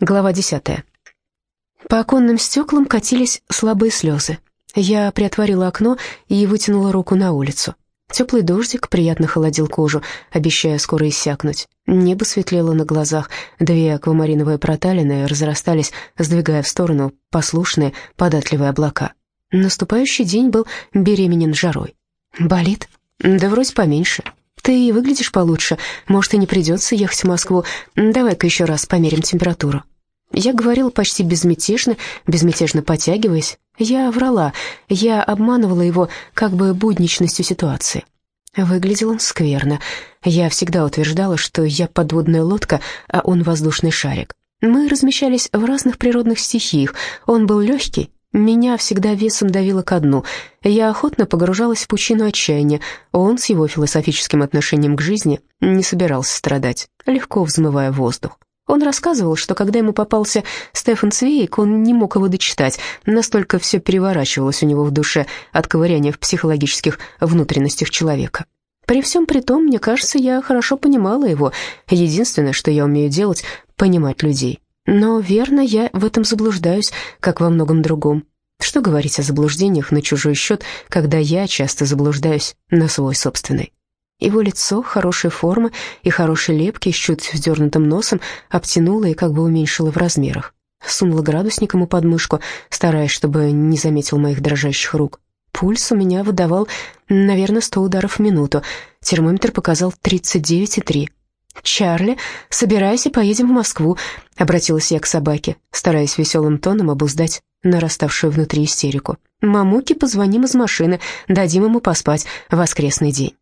Глава десятая. По оконным стеклам катились слабые слезы. Я приотворила окно и вытянула руку на улицу. Теплый дождик приятно холодил кожу, обещая скоро иссякнуть. Небо светлело на глазах, две аквамариновые проталины разрастались, сдвигая в сторону послушные, податливые облака. Наступающий день был беременен жарой. «Болит?» «Да вроде поменьше. Ты выглядишь получше. Может, и не придется ехать в Москву. Давай-ка еще раз померим температуру». Я говорила почти безмятежно, безмятежно потягиваясь. Я врала, я обманывала его как бы будничностью ситуации. Выглядел он скверно. Я всегда утверждала, что я подводная лодка, а он воздушный шарик. Мы размещались в разных природных стихиях. Он был легкий, меня всегда весом давило ко дну. Я охотно погружалась в пучину отчаяния. Он с его философическим отношением к жизни не собирался страдать, легко взмывая воздух. Он рассказывал, что когда ему попался Стефан Цвейк, он не мог его дочитать, настолько все переворачивалось у него в душе от ковыряния в психологических внутренностях человека. При всем при том, мне кажется, я хорошо понимала его. Единственное, что я умею делать, понимать людей. Но верно, я в этом заблуждаюсь, как во многом другом. Что говорить о заблуждениях на чужой счет, когда я часто заблуждаюсь на свой собственный? Его лицо хорошей формы и хорошей лепки с чуть вздернутым носом обтянуло и как бы уменьшило в размерах. Сунула градусник ему под мышку, стараясь, чтобы не заметил моих дрожащих рук. Пульс у меня выдавал, наверное, сто ударов в минуту. Термометр показал 39,3. «Чарли, собирайся, поедем в Москву», — обратилась я к собаке, стараясь веселым тоном обуздать нараставшую внутри истерику. «Мамуке позвоним из машины, дадим ему поспать воскресный день».